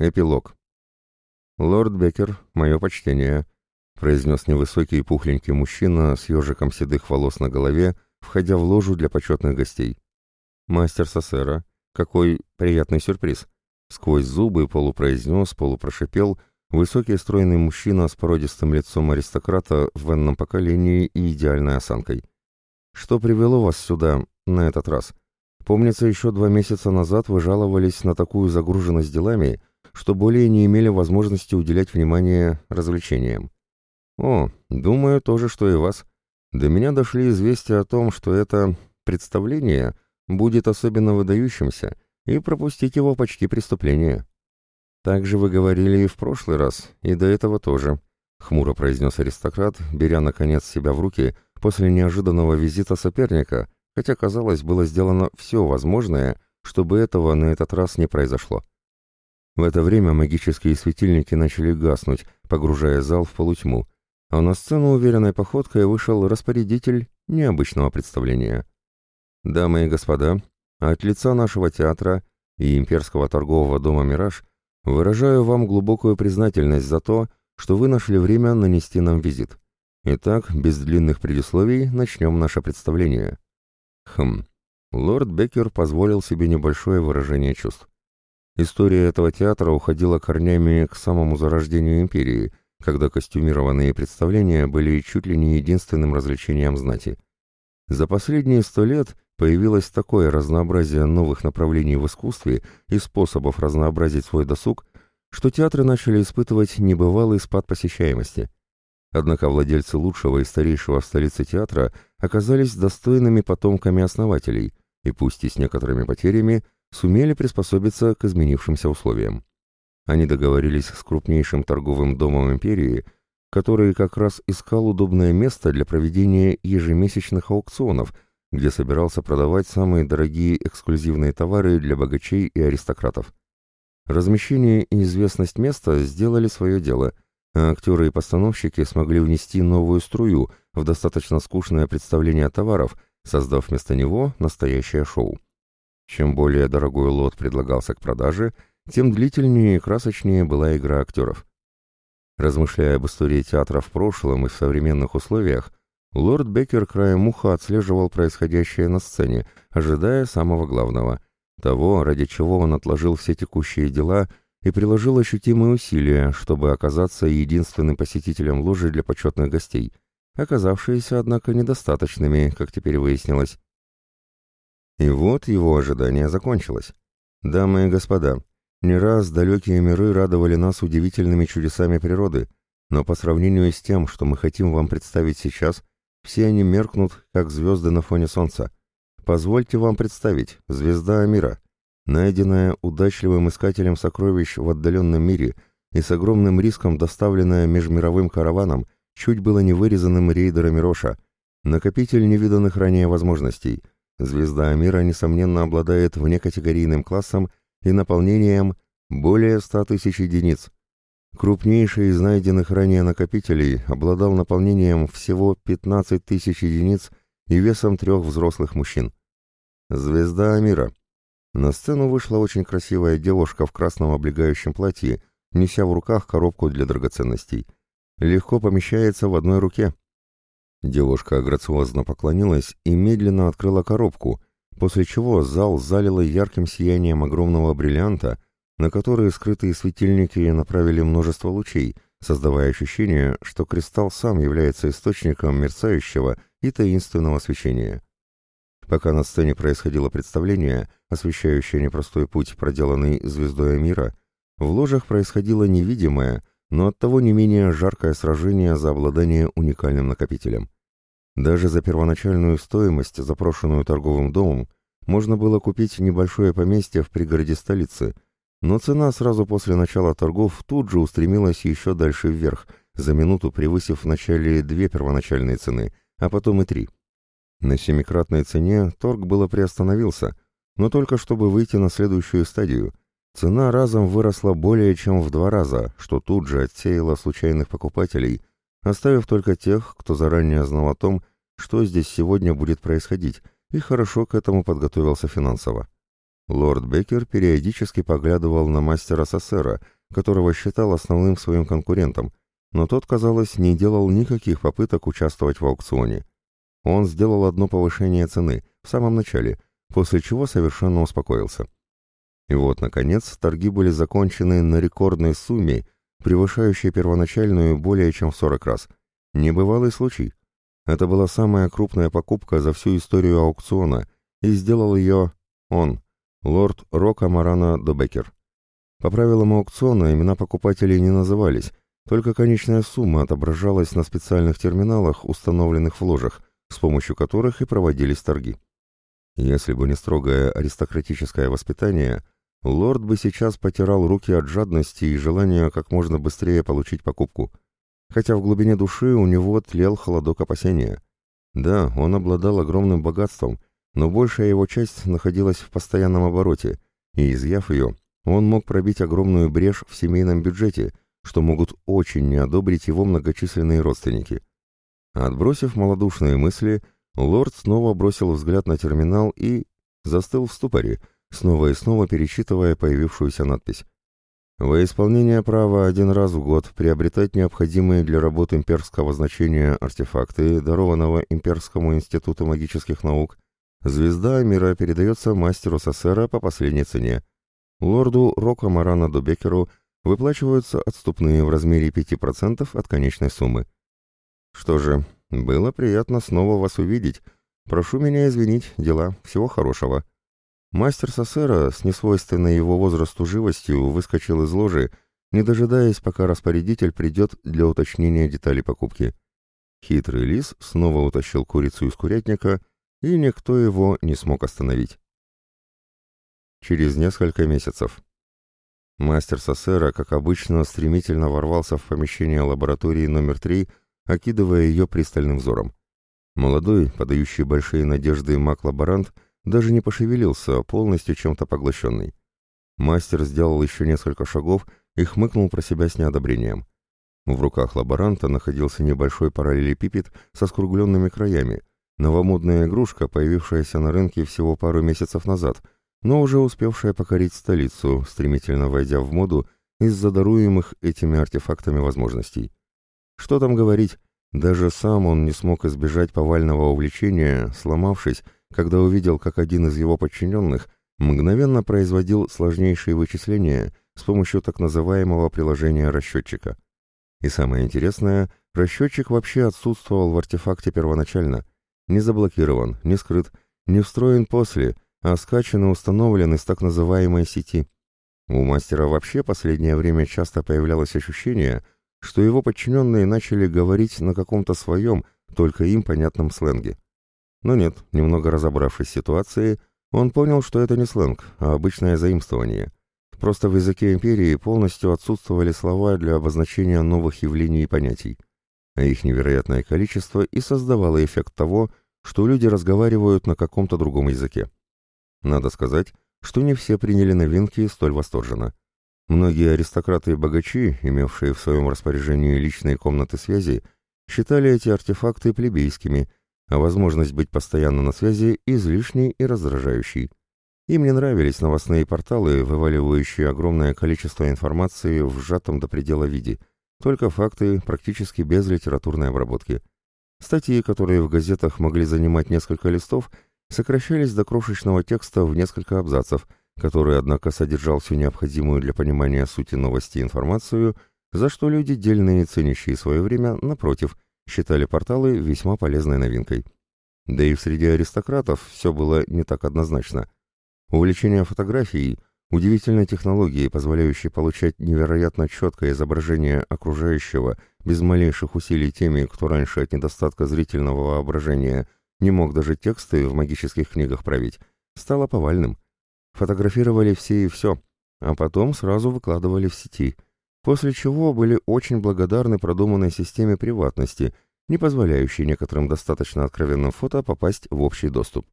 Эпилог. «Лорд Беккер, мое почтение», — произнес невысокий пухленький мужчина с ежиком седых волос на голове, входя в ложу для почетных гостей. «Мастер Сосера, какой приятный сюрприз!» Сквозь зубы полупроизнес, полупрошипел высокий стройный мужчина с породистым лицом аристократа в венном поколении и идеальной осанкой. «Что привело вас сюда на этот раз? Помнится, еще два месяца назад вы жаловались на такую загруженность делами, что более не имели возможности уделять внимание развлечениям. О, думаю тоже, что и вас. До меня дошли известия о том, что это представление будет особенно выдающимся, и пропустить его почти преступление. Так же вы говорили и в прошлый раз, и до этого тоже, хмуро произнес аристократ, беря наконец себя в руки после неожиданного визита соперника, хотя, казалось, было сделано все возможное, чтобы этого на этот раз не произошло. В это время магические светильники начали гаснуть, погружая зал в полутьму, а на сцену уверенной походкой вышел распорядитель необычного представления. «Дамы и господа, от лица нашего театра и имперского торгового дома «Мираж» выражаю вам глубокую признательность за то, что вы нашли время нанести нам визит. Итак, без длинных предисловий начнем наше представление». Хм. Лорд Беккер позволил себе небольшое выражение чувств. История этого театра уходила корнями к самому зарождению империи, когда костюмированные представления были чуть ли не единственным развлечением знати. За последние сто лет появилось такое разнообразие новых направлений в искусстве и способов разнообразить свой досуг, что театры начали испытывать небывалый спад посещаемости. Однако владельцы лучшего и старейшего в столице театра оказались достойными потомками основателей, и пусть и с некоторыми потерями – сумели приспособиться к изменившимся условиям. Они договорились с крупнейшим торговым домом империи, который как раз искал удобное место для проведения ежемесячных аукционов, где собирался продавать самые дорогие эксклюзивные товары для богачей и аристократов. Размещение и известность места сделали свое дело, а актеры и постановщики смогли внести новую струю в достаточно скучное представление товаров, создав вместо него настоящее шоу. Чем более дорогой лот предлагался к продаже, тем длительнее и красочнее была игра актеров. Размышляя об истории театра в прошлом и в современных условиях, лорд Беккер краем уха отслеживал происходящее на сцене, ожидая самого главного, того, ради чего он отложил все текущие дела и приложил ощутимые усилия, чтобы оказаться единственным посетителем ложи для почетных гостей, оказавшиеся, однако, недостаточными, как теперь выяснилось. И вот его ожидание закончилось. Дамы и господа, не раз далекие миры радовали нас удивительными чудесами природы, но по сравнению с тем, что мы хотим вам представить сейчас, все они меркнут, как звезды на фоне солнца. Позвольте вам представить, звезда мира, найденная удачливым искателем сокровищ в отдаленном мире и с огромным риском доставленная межмировым караваном, чуть было не вырезанным рейдерами Роша, накопитель невиданных ранее возможностей — Звезда мира, несомненно, обладает внекатегорийным классом и наполнением более 100 тысяч единиц. Крупнейший из найденных ранее накопителей обладал наполнением всего 15 тысяч единиц и весом трех взрослых мужчин. Звезда мира. На сцену вышла очень красивая девушка в красном облегающем платье, неся в руках коробку для драгоценностей. Легко помещается в одной руке. Девушка грациозно поклонилась и медленно открыла коробку, после чего зал залило ярким сиянием огромного бриллианта, на который скрытые светильники направили множество лучей, создавая ощущение, что кристалл сам является источником мерцающего и таинственного свечения. Пока на сцене происходило представление, освещающее непростой путь, проделанный звездой мира, в ложах происходило невидимое, но оттого не менее жаркое сражение за обладание уникальным накопителем. Даже за первоначальную стоимость, запрошенную торговым домом, можно было купить небольшое поместье в пригороде столицы, но цена сразу после начала торгов тут же устремилась еще дальше вверх, за минуту превысив вначале две первоначальные цены, а потом и три. На семикратной цене торг было приостановился, но только чтобы выйти на следующую стадию – Цена разом выросла более чем в два раза, что тут же отсеяло случайных покупателей, оставив только тех, кто заранее знал о том, что здесь сегодня будет происходить, и хорошо к этому подготовился финансово. Лорд Беккер периодически поглядывал на мастера Сассера, которого считал основным своим конкурентом, но тот, казалось, не делал никаких попыток участвовать в аукционе. Он сделал одно повышение цены в самом начале, после чего совершенно успокоился. И вот, наконец, торги были закончены на рекордной сумме, превышающей первоначальную более чем в 40 раз. Небывалый случай. Это была самая крупная покупка за всю историю аукциона, и сделал ее он, лорд Рока Марана Добекер. По правилам аукциона имена покупателей не назывались, только конечная сумма отображалась на специальных терминалах, установленных в ложах, с помощью которых и проводились торги. Если бы не строгое аристократическое воспитание, лорд бы сейчас потирал руки от жадности и желания как можно быстрее получить покупку, хотя в глубине души у него тлел холодок опасения. Да, он обладал огромным богатством, но большая его часть находилась в постоянном обороте, и, изъяв ее, он мог пробить огромную брешь в семейном бюджете, что могут очень не одобрить его многочисленные родственники. Отбросив малодушные мысли, лорд снова бросил взгляд на терминал и застыл в ступоре, снова и снова перечитывая появившуюся надпись. Во исполнение права один раз в год приобретать необходимые для работы имперского значения артефакты, дарованного Имперскому институту магических наук, звезда мира передается мастеру Сассера по последней цене. Лорду Рока Марана Дубекеру выплачиваются отступные в размере 5% от конечной суммы. Что же, было приятно снова вас увидеть. Прошу меня извинить, дела, всего хорошего. Мастер Сосера с несвойственной его возрасту живостью выскочил из ложи, не дожидаясь, пока распорядитель придет для уточнения деталей покупки. Хитрый лис снова утащил курицу из курятника, и никто его не смог остановить. Через несколько месяцев. Мастер Сосера, как обычно, стремительно ворвался в помещение лаборатории номер три, окидывая ее пристальным взором. Молодой, подающий большие надежды маг-лаборант, даже не пошевелился, полностью чем-то поглощенный. Мастер сделал еще несколько шагов и хмыкнул про себя с неодобрением. В руках лаборанта находился небольшой параллелепипед со скругленными краями, новомодная игрушка, появившаяся на рынке всего пару месяцев назад — но уже успевшая покорить столицу, стремительно войдя в моду из-за даруемых этими артефактами возможностей. Что там говорить, даже сам он не смог избежать повального увлечения, сломавшись, когда увидел, как один из его подчиненных мгновенно производил сложнейшие вычисления с помощью так называемого приложения расчетчика. И самое интересное, расчетчик вообще отсутствовал в артефакте первоначально, не заблокирован, не скрыт, не встроен после – а скачан и установлен из так называемой сети. У мастера вообще последнее время часто появлялось ощущение, что его подчиненные начали говорить на каком-то своем, только им понятном сленге. Но нет, немного разобравшись в ситуации, он понял, что это не сленг, а обычное заимствование. Просто в языке империи полностью отсутствовали слова для обозначения новых явлений и понятий. А их невероятное количество и создавало эффект того, что люди разговаривают на каком-то другом языке. Надо сказать, что не все приняли новинки столь восторженно. Многие аристократы и богачи, имевшие в своем распоряжении личные комнаты связи, считали эти артефакты плебейскими, а возможность быть постоянно на связи излишней и раздражающей. Им не нравились новостные порталы, вываливающие огромное количество информации в сжатом до предела виде, только факты, практически без литературной обработки. Статьи, которые в газетах могли занимать несколько листов, сокращались до крошечного текста в несколько абзацев, который, однако, содержал всю необходимую для понимания сути новости информацию, за что люди, дельные и ценящие свое время, напротив, считали порталы весьма полезной новинкой. Да и в среде аристократов все было не так однозначно. Увлечение фотографией, удивительной технологией, позволяющей получать невероятно четкое изображение окружающего без малейших усилий теми, кто раньше от недостатка зрительного воображения – не мог даже тексты в магических книгах править, стало повальным. Фотографировали все и все, а потом сразу выкладывали в сети, после чего были очень благодарны продуманной системе приватности, не позволяющей некоторым достаточно откровенным фото попасть в общий доступ.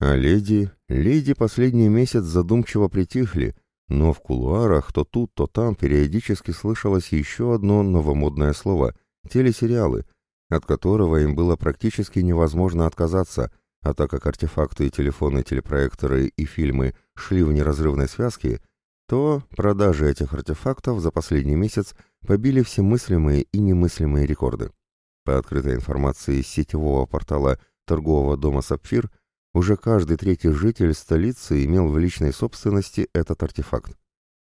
А леди, леди последний месяц задумчиво притихли, но в кулуарах то тут, то там периодически слышалось еще одно новомодное слово — телесериалы — от которого им было практически невозможно отказаться, а так как артефакты, телефоны, телепроекторы и фильмы шли в неразрывной связке, то продажи этих артефактов за последний месяц побили все мыслимые и немыслимые рекорды. По открытой информации сетевого портала торгового дома «Сапфир», уже каждый третий житель столицы имел в личной собственности этот артефакт.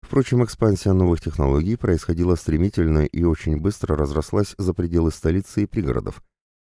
Впрочем, экспансия новых технологий происходила стремительно и очень быстро разрослась за пределы столицы и пригородов.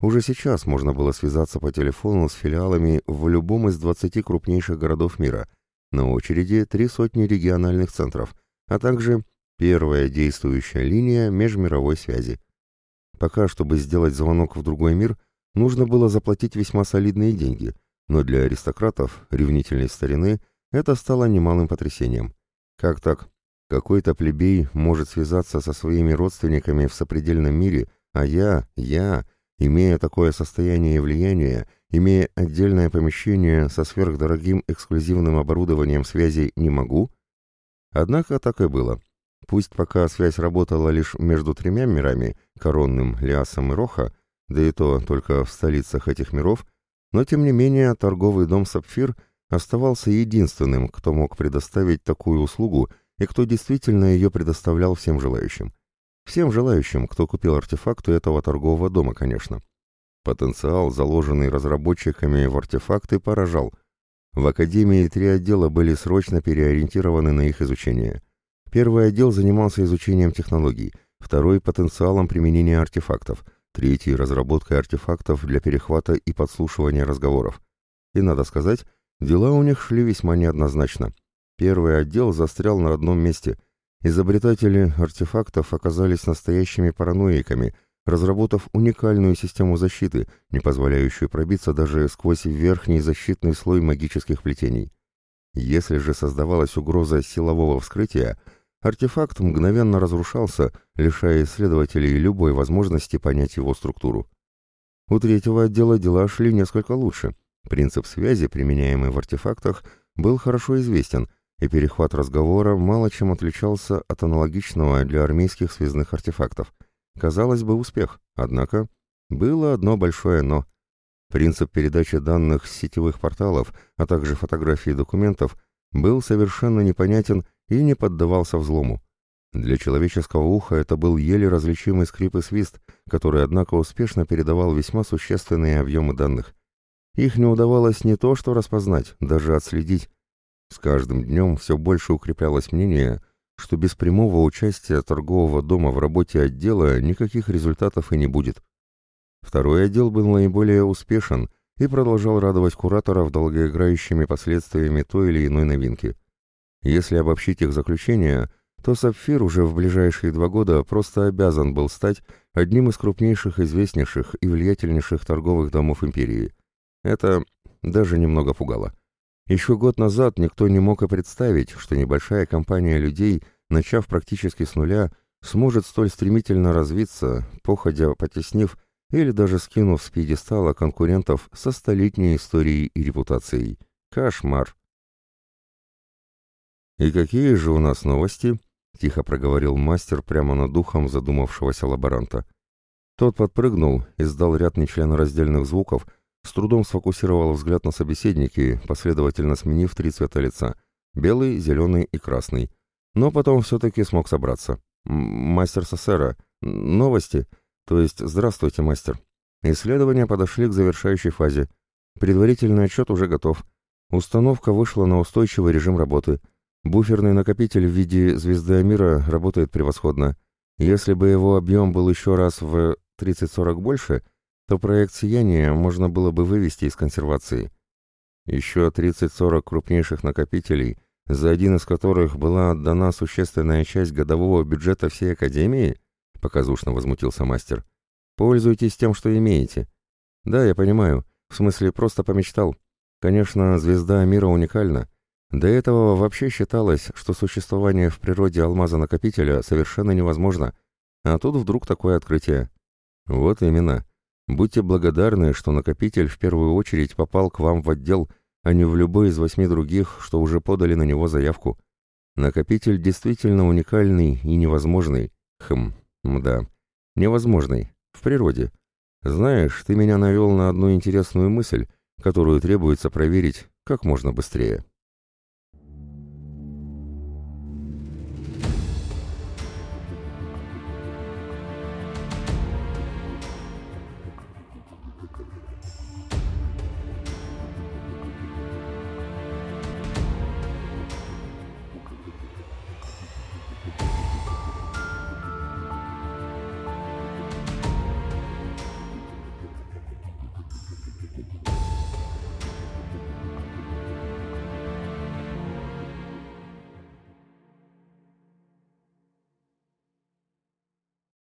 Уже сейчас можно было связаться по телефону с филиалами в любом из 20 крупнейших городов мира. На очереди три сотни региональных центров, а также первая действующая линия межмировой связи. Пока, чтобы сделать звонок в другой мир, нужно было заплатить весьма солидные деньги, но для аристократов, ревнительной старины, это стало немалым потрясением. Как так? Какой-то плебей может связаться со своими родственниками в сопредельном мире, а я, я, имея такое состояние и влияние, имея отдельное помещение со сверхдорогим эксклюзивным оборудованием связи, не могу? Однако так и было. Пусть пока связь работала лишь между тремя мирами, Коронным, Лиасом и Роха, да и то только в столицах этих миров, но тем не менее торговый дом «Сапфир» оставался единственным, кто мог предоставить такую услугу и кто действительно ее предоставлял всем желающим. Всем желающим, кто купил артефакты этого торгового дома, конечно. Потенциал, заложенный разработчиками в артефакты, поражал. В Академии три отдела были срочно переориентированы на их изучение. Первый отдел занимался изучением технологий, второй – потенциалом применения артефактов, третий – разработкой артефактов для перехвата и подслушивания разговоров. И, надо сказать, Дела у них шли весьма неоднозначно. Первый отдел застрял на одном месте. Изобретатели артефактов оказались настоящими параноиками, разработав уникальную систему защиты, не позволяющую пробиться даже сквозь верхний защитный слой магических плетений. Если же создавалась угроза силового вскрытия, артефакт мгновенно разрушался, лишая исследователей любой возможности понять его структуру. У третьего отдела дела шли несколько лучше – Принцип связи, применяемый в артефактах, был хорошо известен, и перехват разговора мало чем отличался от аналогичного для армейских связных артефактов. Казалось бы, успех, однако было одно большое «но». Принцип передачи данных с сетевых порталов, а также фотографий документов, был совершенно непонятен и не поддавался взлому. Для человеческого уха это был еле различимый скрип и свист, который, однако, успешно передавал весьма существенные объемы данных. Их не удавалось не то что распознать, даже отследить. С каждым днем все больше укреплялось мнение, что без прямого участия торгового дома в работе отдела никаких результатов и не будет. Второй отдел был наиболее успешен и продолжал радовать кураторов долгоиграющими последствиями той или иной новинки. Если обобщить их заключения, то «Сапфир» уже в ближайшие два года просто обязан был стать одним из крупнейших, известнейших и влиятельнейших торговых домов империи. Это даже немного пугало. Еще год назад никто не мог и представить, что небольшая компания людей, начав практически с нуля, сможет столь стремительно развиться, походя потеснив или даже скинув с пьедестала конкурентов со столетней историей и репутацией. Кошмар! «И какие же у нас новости?» — тихо проговорил мастер прямо над духом задумавшегося лаборанта. Тот подпрыгнул, издал ряд нечленораздельных звуков — с трудом сфокусировал взгляд на собеседники, последовательно сменив три цвета лица — белый, зеленый и красный. Но потом все-таки смог собраться. «Мастер Сосера. Новости. То есть, здравствуйте, мастер. Исследования подошли к завершающей фазе. Предварительный отчет уже готов. Установка вышла на устойчивый режим работы. Буферный накопитель в виде звезды Амира работает превосходно. Если бы его объем был еще раз в 30-40 больше — то проект сияния можно было бы вывести из консервации. Еще 30-40 крупнейших накопителей, за один из которых была отдана существенная часть годового бюджета всей Академии, показушно возмутился мастер. Пользуйтесь тем, что имеете. Да, я понимаю, в смысле просто помечтал. Конечно, звезда мира уникальна. До этого вообще считалось, что существование в природе алмаза-накопителя совершенно невозможно. А тут вдруг такое открытие. Вот именно. Будьте благодарны, что накопитель в первую очередь попал к вам в отдел, а не в любой из восьми других, что уже подали на него заявку. Накопитель действительно уникальный и невозможный. Хм, да, невозможный. В природе. Знаешь, ты меня навел на одну интересную мысль, которую требуется проверить как можно быстрее.